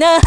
な